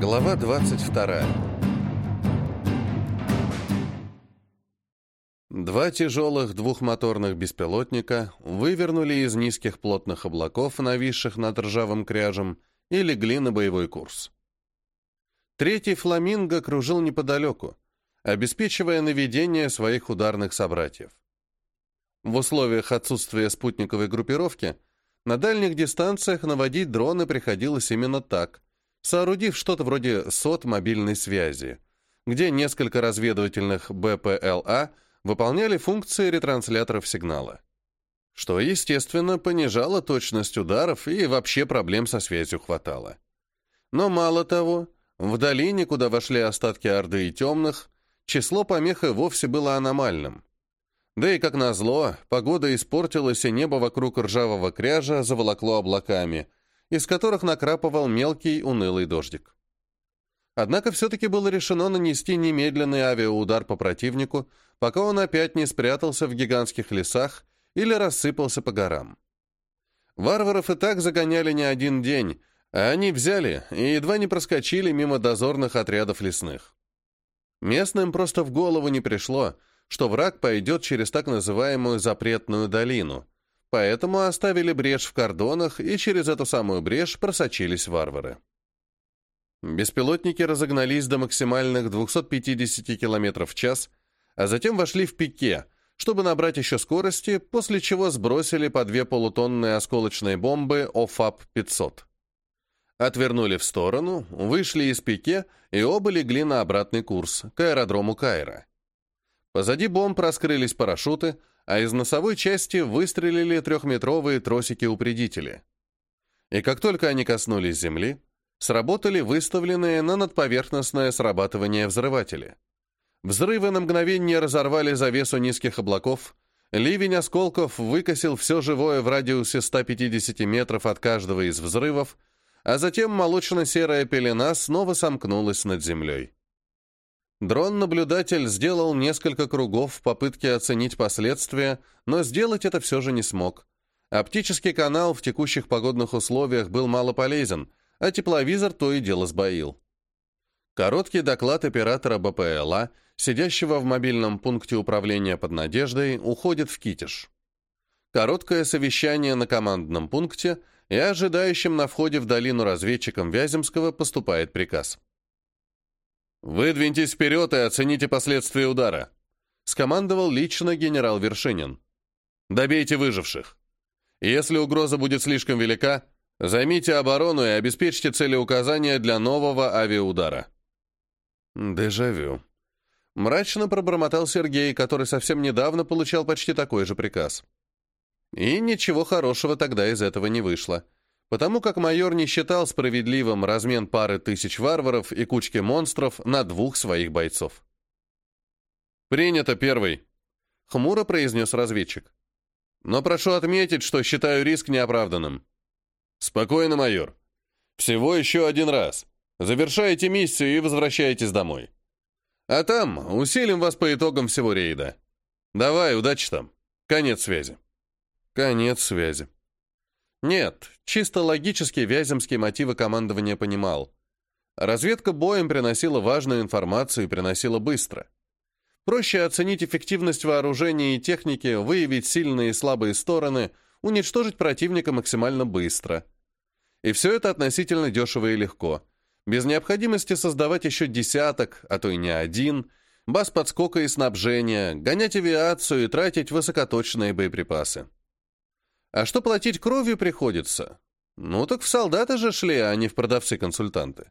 Глава 22. Два тяжелых двухмоторных беспилотника вывернули из низких плотных облаков, нависших над ржавым кряжем, и легли на боевой курс. Третий «Фламинго» кружил неподалеку, обеспечивая наведение своих ударных собратьев. В условиях отсутствия спутниковой группировки на дальних дистанциях наводить дроны приходилось именно так – соорудив что-то вроде сот мобильной связи, где несколько разведывательных БПЛА выполняли функции ретрансляторов сигнала. Что, естественно, понижало точность ударов и вообще проблем со связью хватало. Но мало того, в долине, куда вошли остатки Орды и Темных, число помех и вовсе было аномальным. Да и, как назло, погода испортилась, и небо вокруг ржавого кряжа заволокло облаками – из которых накрапывал мелкий унылый дождик. Однако все-таки было решено нанести немедленный авиаудар по противнику, пока он опять не спрятался в гигантских лесах или рассыпался по горам. Варваров и так загоняли не один день, а они взяли и едва не проскочили мимо дозорных отрядов лесных. Местным просто в голову не пришло, что враг пойдет через так называемую запретную долину – Поэтому оставили брешь в кордонах, и через эту самую брешь просочились варвары. Беспилотники разогнались до максимальных 250 км в час, а затем вошли в пике, чтобы набрать еще скорости, после чего сбросили по две полутонные осколочные бомбы ОФАП-500. Отвернули в сторону, вышли из пике и оба легли на обратный курс, к аэродрому Кайра. Позади бомб раскрылись парашюты, а из носовой части выстрелили трехметровые тросики-упредители. И как только они коснулись земли, сработали выставленные на надповерхностное срабатывание взрыватели. Взрывы на мгновение разорвали завесу низких облаков, ливень осколков выкосил все живое в радиусе 150 метров от каждого из взрывов, а затем молочно-серая пелена снова сомкнулась над землей. Дрон-наблюдатель сделал несколько кругов в попытке оценить последствия, но сделать это все же не смог. Оптический канал в текущих погодных условиях был мало полезен, а тепловизор то и дело сбоил. Короткий доклад оператора БПЛА, сидящего в мобильном пункте управления под Надеждой, уходит в Китеж. Короткое совещание на командном пункте и ожидающим на входе в долину разведчикам Вяземского поступает приказ. «Выдвиньтесь вперед и оцените последствия удара», — скомандовал лично генерал Вершинин. «Добейте выживших. Если угроза будет слишком велика, займите оборону и обеспечьте целеуказания для нового авиаудара». «Дежавю», — мрачно пробормотал Сергей, который совсем недавно получал почти такой же приказ. И ничего хорошего тогда из этого не вышло потому как майор не считал справедливым размен пары тысяч варваров и кучки монстров на двух своих бойцов. «Принято первый», — хмуро произнес разведчик. «Но прошу отметить, что считаю риск неоправданным». «Спокойно, майор. Всего еще один раз. Завершайте миссию и возвращайтесь домой. А там усилим вас по итогам всего рейда. Давай, удачи там. Конец связи». «Конец связи», нет, чисто логически Вяземский мотивы командования понимал. Разведка боем приносила важную информацию и приносила быстро. Проще оценить эффективность вооружения и техники, выявить сильные и слабые стороны, уничтожить противника максимально быстро. И все это относительно дешево и легко. Без необходимости создавать еще десяток, а то и не один, баз подскока и снабжения, гонять авиацию и тратить высокоточные боеприпасы. А что платить кровью приходится? Ну так в солдаты же шли, а не в продавцы-консультанты.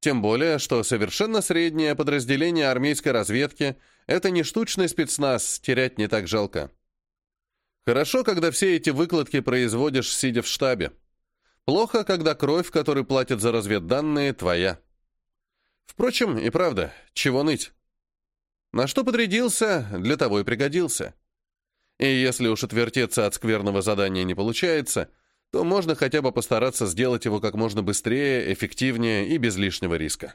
Тем более, что совершенно среднее подразделение армейской разведки — это не штучный спецназ, терять не так жалко. Хорошо, когда все эти выкладки производишь, сидя в штабе. Плохо, когда кровь, которой платят за разведданные, твоя. Впрочем, и правда, чего ныть? На что подрядился, для того и пригодился. И если уж отвертеться от скверного задания не получается, то можно хотя бы постараться сделать его как можно быстрее, эффективнее и без лишнего риска.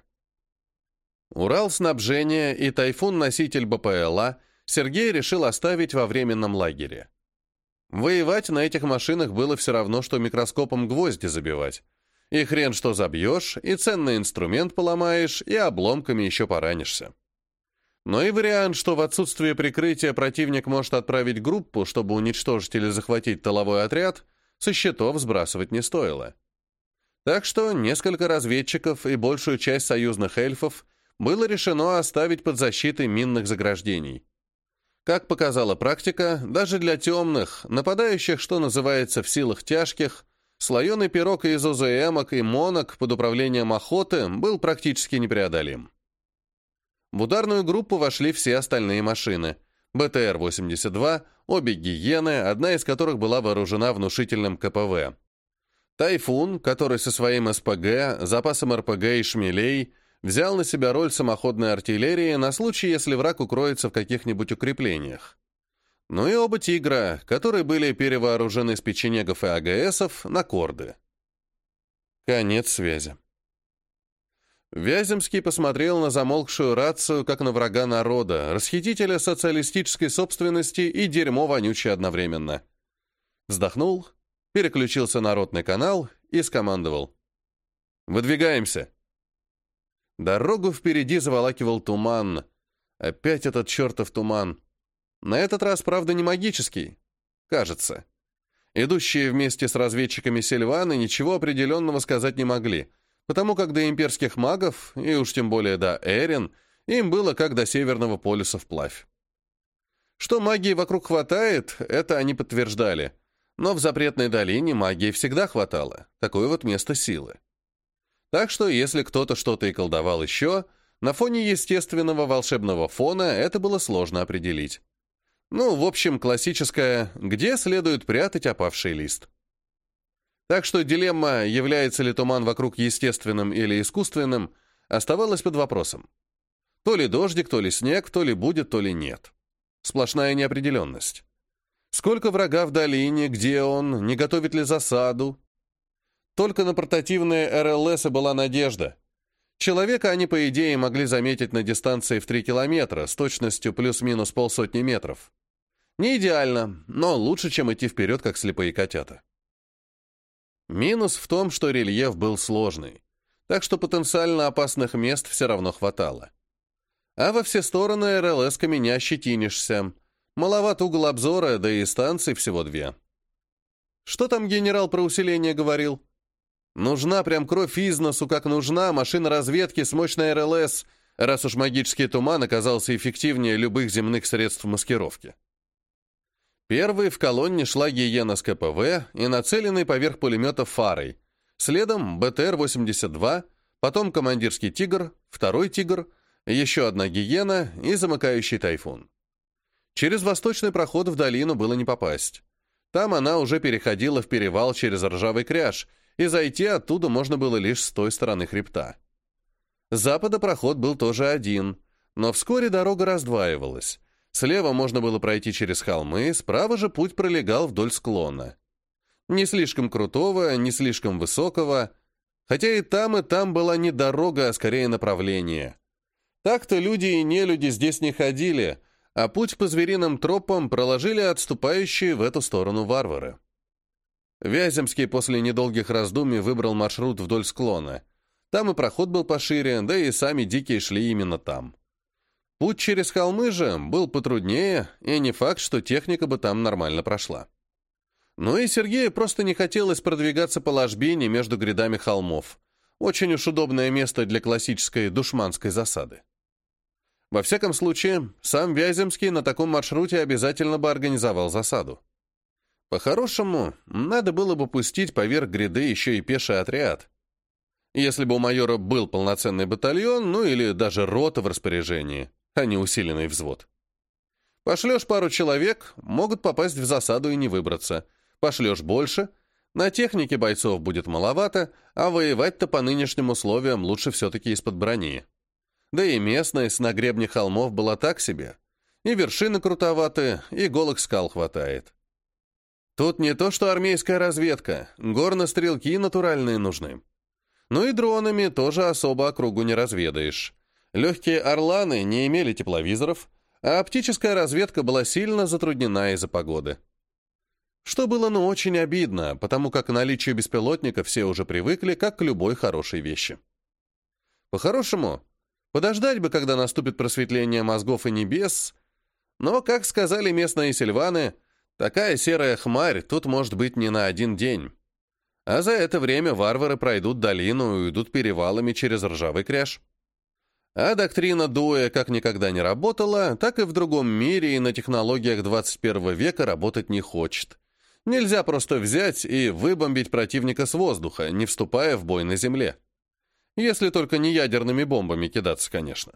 Урал снабжения и тайфун-носитель БПЛА Сергей решил оставить во временном лагере. Воевать на этих машинах было все равно, что микроскопом гвозди забивать. И хрен что забьешь, и ценный инструмент поломаешь, и обломками еще поранишься. Но и вариант, что в отсутствие прикрытия противник может отправить группу, чтобы уничтожить или захватить тыловой отряд, со счетов сбрасывать не стоило. Так что несколько разведчиков и большую часть союзных эльфов было решено оставить под защитой минных заграждений. Как показала практика, даже для темных, нападающих, что называется, в силах тяжких, слоеный пирог из ОЗМок и монок под управлением охоты был практически непреодолим. В ударную группу вошли все остальные машины. БТР-82, обе «Гиены», одна из которых была вооружена внушительным КПВ. «Тайфун», который со своим СПГ, запасом РПГ и шмелей, взял на себя роль самоходной артиллерии на случай, если враг укроется в каких-нибудь укреплениях. Ну и оба «Тигра», которые были перевооружены с печенегов и АГСов на корды. Конец связи. Вяземский посмотрел на замолкшую рацию, как на врага народа, расхитителя социалистической собственности и дерьмо вонючее одновременно. Вздохнул, переключился на ротный канал и скомандовал. «Выдвигаемся!» Дорогу впереди заволакивал туман. Опять этот чертов туман. На этот раз, правда, не магический. Кажется. Идущие вместе с разведчиками Сильваны ничего определенного сказать не могли — потому как до имперских магов, и уж тем более до Эрин, им было как до Северного полюса вплавь. Что магии вокруг хватает, это они подтверждали. Но в запретной долине магии всегда хватало. Такое вот место силы. Так что, если кто-то что-то и колдовал еще, на фоне естественного волшебного фона это было сложно определить. Ну, в общем, классическое «где следует прятать опавший лист?». Так что дилемма, является ли туман вокруг естественным или искусственным, оставалась под вопросом. То ли дождик, то ли снег, то ли будет, то ли нет. Сплошная неопределенность. Сколько врага в долине, где он, не готовит ли засаду? Только на портативные РЛС была надежда. Человека они, по идее, могли заметить на дистанции в 3 километра с точностью плюс-минус полсотни метров. Не идеально, но лучше, чем идти вперед, как слепые котята. Минус в том, что рельеф был сложный, так что потенциально опасных мест все равно хватало. А во все стороны РЛС-ками не ощетинишься. Маловат угол обзора, да и станций всего две. Что там генерал про усиление говорил? Нужна прям кровь из носу, как нужна, машина разведки с мощной РЛС, раз уж магический туман оказался эффективнее любых земных средств маскировки. Первой в колонне шла гиена с КПВ и нацеленный поверх пулемета фарой. Следом БТР-82, потом командирский «Тигр», второй «Тигр», еще одна гиена и замыкающий «Тайфун». Через восточный проход в долину было не попасть. Там она уже переходила в перевал через ржавый кряж, и зайти оттуда можно было лишь с той стороны хребта. С запада проход был тоже один, но вскоре дорога раздваивалась. Слева можно было пройти через холмы, справа же путь пролегал вдоль склона. Не слишком крутого, не слишком высокого, хотя и там, и там была не дорога, а скорее направление. Так-то люди и нелюди здесь не ходили, а путь по звериным тропам проложили отступающие в эту сторону варвары. Вяземский после недолгих раздумий выбрал маршрут вдоль склона. Там и проход был пошире, да и сами дикие шли именно там. Путь через холмы же был потруднее, и не факт, что техника бы там нормально прошла. Ну и Сергею просто не хотелось продвигаться по ложбине между грядами холмов. Очень уж удобное место для классической душманской засады. Во всяком случае, сам Вяземский на таком маршруте обязательно бы организовал засаду. По-хорошему, надо было бы пустить поверх гряды еще и пеший отряд. Если бы у майора был полноценный батальон, ну или даже рота в распоряжении а не усиленный взвод. Пошлешь пару человек, могут попасть в засаду и не выбраться. Пошлешь больше, на технике бойцов будет маловато, а воевать-то по нынешним условиям лучше все-таки из-под брони. Да и местность на гребне холмов была так себе. И вершины крутоваты, и голых скал хватает. Тут не то что армейская разведка, горно-стрелки натуральные нужны. Ну и дронами тоже особо округу не разведаешь. Легкие «Орланы» не имели тепловизоров, а оптическая разведка была сильно затруднена из-за погоды. Что было ну очень обидно, потому как к наличию беспилотника все уже привыкли, как к любой хорошей вещи. По-хорошему, подождать бы, когда наступит просветление мозгов и небес, но, как сказали местные сильваны, такая серая хмарь тут может быть не на один день. А за это время варвары пройдут долину и уйдут перевалами через ржавый кряж. А доктрина Дуэ как никогда не работала, так и в другом мире и на технологиях 21 века работать не хочет. Нельзя просто взять и выбомбить противника с воздуха, не вступая в бой на земле. Если только не ядерными бомбами кидаться, конечно.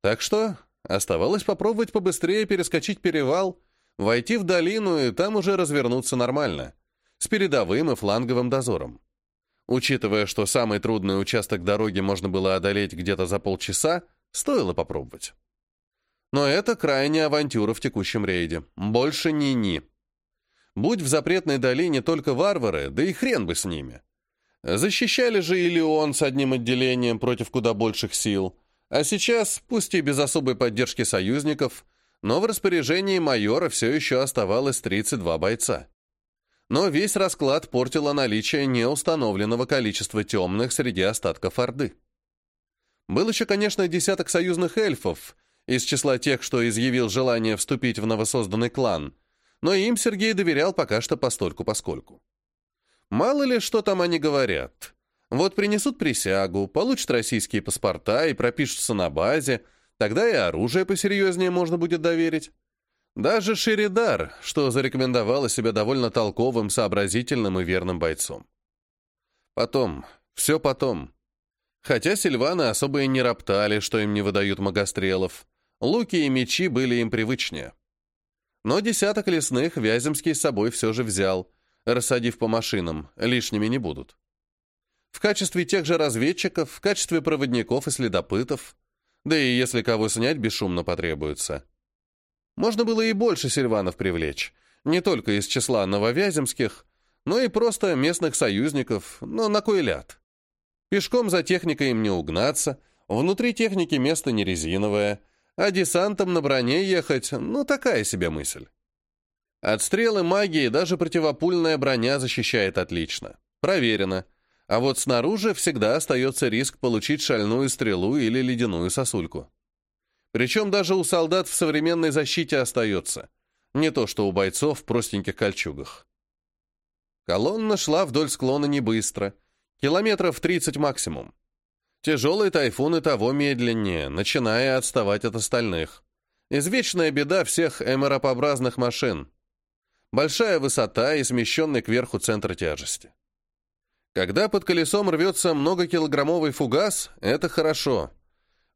Так что оставалось попробовать побыстрее перескочить перевал, войти в долину и там уже развернуться нормально, с передовым и фланговым дозором. Учитывая, что самый трудный участок дороги можно было одолеть где-то за полчаса, стоило попробовать. Но это крайняя авантюра в текущем рейде. Больше ни-ни. Будь в запретной долине только варвары, да и хрен бы с ними. Защищали же Илион с одним отделением против куда больших сил. А сейчас, пусть и без особой поддержки союзников, но в распоряжении майора все еще оставалось 32 бойца. Но весь расклад портило наличие неустановленного количества темных среди остатков Орды. Был еще, конечно, десяток союзных эльфов, из числа тех, что изъявил желание вступить в новосозданный клан, но им Сергей доверял пока что постольку-поскольку. Мало ли, что там они говорят. Вот принесут присягу, получат российские паспорта и пропишутся на базе, тогда и оружие посерьезнее можно будет доверить. Даже Шеридар, что зарекомендовала себя довольно толковым, сообразительным и верным бойцом. Потом, все потом. Хотя сильваны особо и не роптали, что им не выдают магострелов. Луки и мечи были им привычнее. Но десяток лесных Вяземский с собой все же взял, рассадив по машинам, лишними не будут. В качестве тех же разведчиков, в качестве проводников и следопытов, да и если кого снять, бесшумно потребуется. Можно было и больше сильванов привлечь, не только из числа нововяземских, но и просто местных союзников, но на кой ляд. Пешком за техникой им не угнаться, внутри техники место не резиновое, а десантом на броне ехать, ну, такая себе мысль. От стрелы магии даже противопульная броня защищает отлично. Проверено. А вот снаружи всегда остается риск получить шальную стрелу или ледяную сосульку. Причем даже у солдат в современной защите остается. Не то что у бойцов в простеньких кольчугах. Колонна шла вдоль склона не быстро, километров 30 максимум. Тяжелые тайфуны того медленнее, начиная отставать от остальных. Извечная беда всех эмеропообразных машин. Большая высота и смещенный кверху центр тяжести. Когда под колесом рвется многокилограммовый фугас, это хорошо.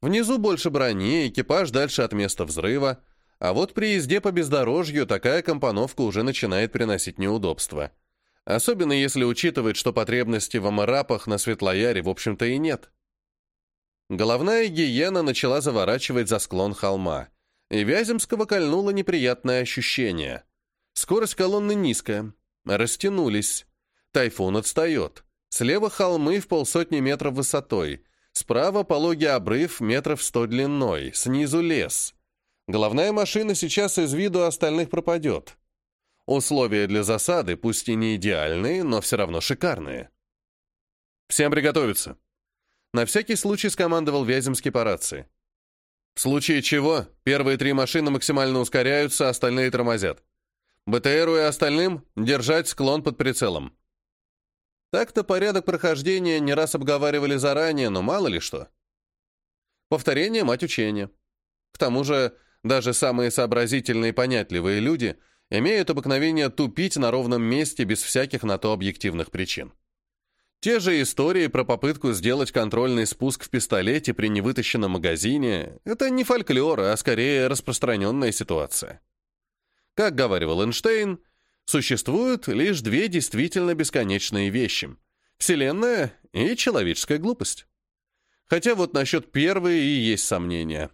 Внизу больше брони, экипаж дальше от места взрыва, а вот при езде по бездорожью такая компоновка уже начинает приносить неудобства. Особенно если учитывать, что потребности в амарапах на Светлояре в общем-то и нет. Головная гиена начала заворачивать за склон холма, и Вяземского кольнуло неприятное ощущение. Скорость колонны низкая, растянулись. Тайфун отстает. Слева холмы в полсотни метров высотой, справа пологий обрыв метров сто длиной, снизу лес. Головная машина сейчас из виду остальных пропадет. Условия для засады, пусть и не идеальные, но все равно шикарные. «Всем приготовиться!» На всякий случай скомандовал Вяземский по рации. В случае чего, первые три машины максимально ускоряются, остальные тормозят. БТРу и остальным держать склон под прицелом. Так-то порядок прохождения не раз обговаривали заранее, но мало ли что. Повторение — мать учения. К тому же, даже самые сообразительные и понятливые люди имеют обыкновение тупить на ровном месте без всяких на то объективных причин. Те же истории про попытку сделать контрольный спуск в пистолете при невытащенном магазине — это не фольклор, а скорее распространенная ситуация. Как говорил Эйнштейн, существуют лишь две действительно бесконечные вещи — Вселенная и человеческая глупость. Хотя вот насчет первой и есть сомнения.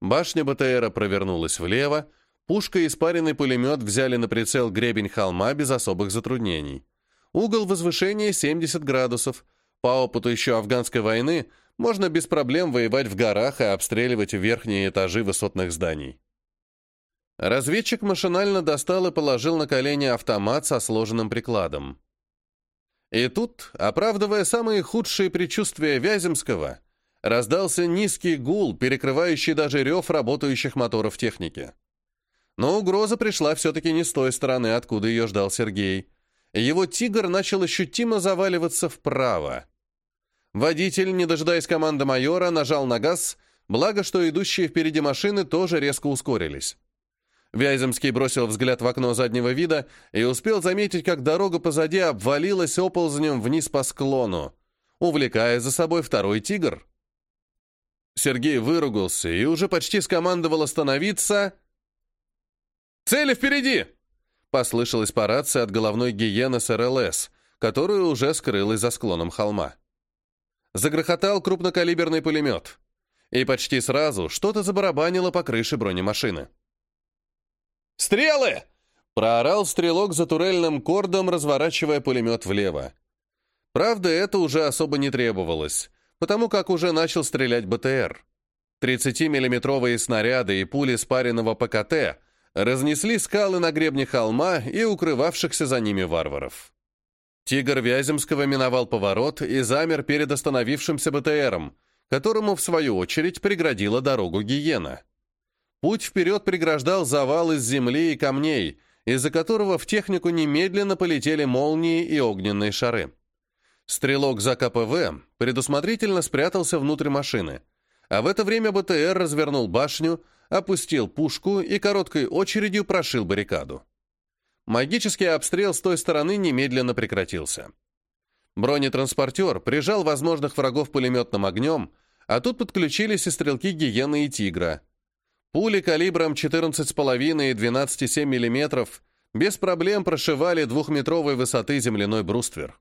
Башня БТРа провернулась влево, пушка и спаренный пулемет взяли на прицел гребень холма без особых затруднений. Угол возвышения 70 градусов. По опыту еще афганской войны можно без проблем воевать в горах и обстреливать верхние этажи высотных зданий. Разведчик машинально достал и положил на колени автомат со сложенным прикладом. И тут, оправдывая самые худшие предчувствия Вяземского, раздался низкий гул, перекрывающий даже рев работающих моторов техники. Но угроза пришла все-таки не с той стороны, откуда ее ждал Сергей. Его «Тигр» начал ощутимо заваливаться вправо. Водитель, не дожидаясь команды майора, нажал на газ, благо, что идущие впереди машины тоже резко ускорились. Вяземский бросил взгляд в окно заднего вида и успел заметить, как дорога позади обвалилась оползнем вниз по склону, увлекая за собой второй «Тигр». Сергей выругался и уже почти скомандовал остановиться. «Цели впереди!» — послышалась по рации от головной гиены с РЛС, которая уже скрылась за склоном холма. Загрохотал крупнокалиберный пулемет, и почти сразу что-то забарабанило по крыше бронемашины. «Стрелы!» — проорал стрелок за турельным кордом, разворачивая пулемет влево. Правда, это уже особо не требовалось, потому как уже начал стрелять БТР. 30-миллиметровые снаряды и пули спаренного ПКТ разнесли скалы на гребне холма и укрывавшихся за ними варваров. Тигр Вяземского миновал поворот и замер перед остановившимся БТРом, которому, в свою очередь, преградила дорогу гиена. Путь вперед преграждал завал из земли и камней, из-за которого в технику немедленно полетели молнии и огненные шары. Стрелок за КПВ предусмотрительно спрятался внутрь машины, а в это время БТР развернул башню, опустил пушку и короткой очередью прошил баррикаду. Магический обстрел с той стороны немедленно прекратился. Бронетранспортер прижал возможных врагов пулеметным огнем, а тут подключились и стрелки Гиены и Тигра. Пули калибром 14,5 и 12,7 мм без проблем прошивали двухметровой высоты земляной бруствер.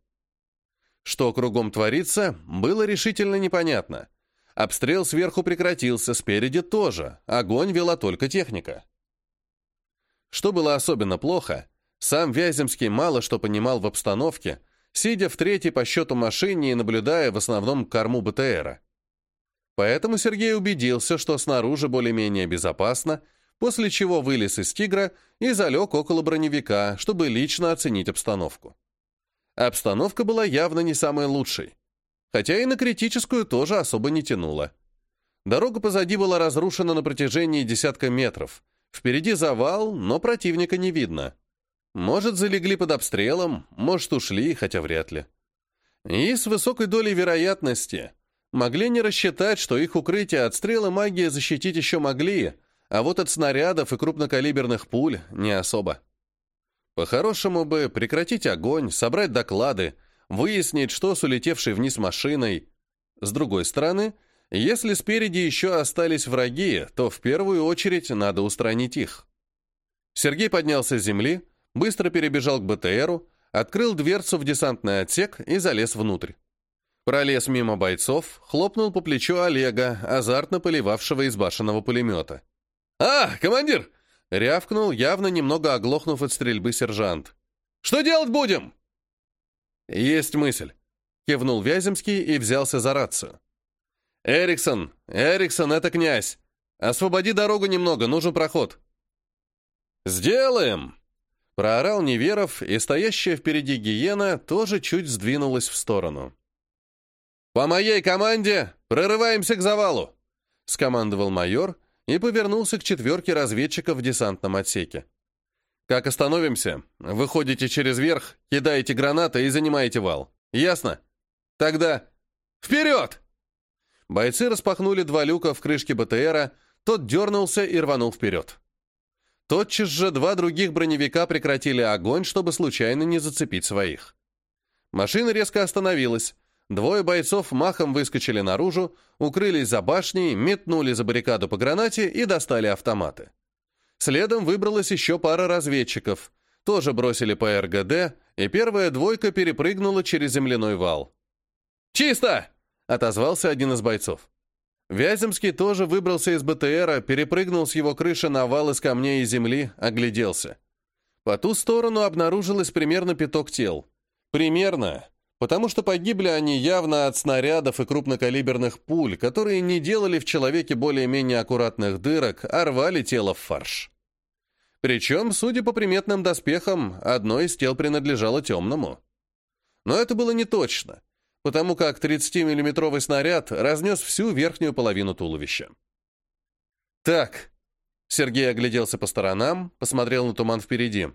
Что кругом творится, было решительно непонятно. Обстрел сверху прекратился, спереди тоже, огонь вела только техника. Что было особенно плохо, сам Вяземский мало что понимал в обстановке, сидя в третьей по счету машине и наблюдая в основном корму БТРа. Поэтому Сергей убедился, что снаружи более-менее безопасно, после чего вылез из «Тигра» и залег около броневика, чтобы лично оценить обстановку. Обстановка была явно не самой лучшей, хотя и на критическую тоже особо не тянула. Дорога позади была разрушена на протяжении десятка метров. Впереди завал, но противника не видно. Может, залегли под обстрелом, может, ушли, хотя вряд ли. И с высокой долей вероятности Могли не рассчитать, что их укрытие от стрелы магии защитить еще могли, а вот от снарядов и крупнокалиберных пуль не особо. По-хорошему бы прекратить огонь, собрать доклады, выяснить, что с улетевшей вниз машиной. С другой стороны, если спереди еще остались враги, то в первую очередь надо устранить их. Сергей поднялся с земли, быстро перебежал к БТРу, открыл дверцу в десантный отсек и залез внутрь. Пролез мимо бойцов, хлопнул по плечу Олега, азартно поливавшего из башенного пулемета. «А, командир!» — рявкнул, явно немного оглохнув от стрельбы сержант. «Что делать будем?» «Есть мысль», — кивнул Вяземский и взялся за рацию. «Эриксон! Эриксон, это князь! Освободи дорогу немного, нужен проход!» «Сделаем!» — проорал Неверов, и стоящая впереди гиена тоже чуть сдвинулась в сторону. «По моей команде прорываемся к завалу!» — скомандовал майор и повернулся к четверке разведчиков в десантном отсеке. «Как остановимся, выходите через верх, кидаете гранаты и занимаете вал. Ясно? Тогда вперед!» Бойцы распахнули два люка в крышке БТРа, тот дернулся и рванул вперед. Тотчас же два других броневика прекратили огонь, чтобы случайно не зацепить своих. Машина резко остановилась, Двое бойцов махом выскочили наружу, укрылись за башней, метнули за баррикаду по гранате и достали автоматы. Следом выбралась еще пара разведчиков. Тоже бросили по РГД, и первая двойка перепрыгнула через земляной вал. «Чисто!» — отозвался один из бойцов. Вяземский тоже выбрался из БТРа, перепрыгнул с его крыши на вал из камней и земли, огляделся. По ту сторону обнаружилось примерно пяток тел. Примерно, потому что погибли они явно от снарядов и крупнокалиберных пуль, которые не делали в человеке более-менее аккуратных дырок, а рвали тело в фарш. Причем, судя по приметным доспехам, одно из тел принадлежало темному. Но это было не точно, потому как 30-миллиметровый снаряд разнес всю верхнюю половину туловища. «Так», — Сергей огляделся по сторонам, посмотрел на туман впереди.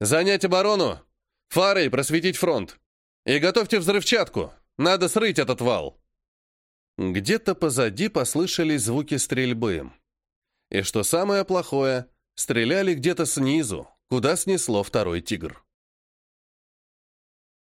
«Занять оборону! Фарой просветить фронт! И готовьте взрывчатку! Надо срыть этот вал!» Где-то позади послышались звуки стрельбы. И что самое плохое, стреляли где-то снизу, куда снесло второй тигр.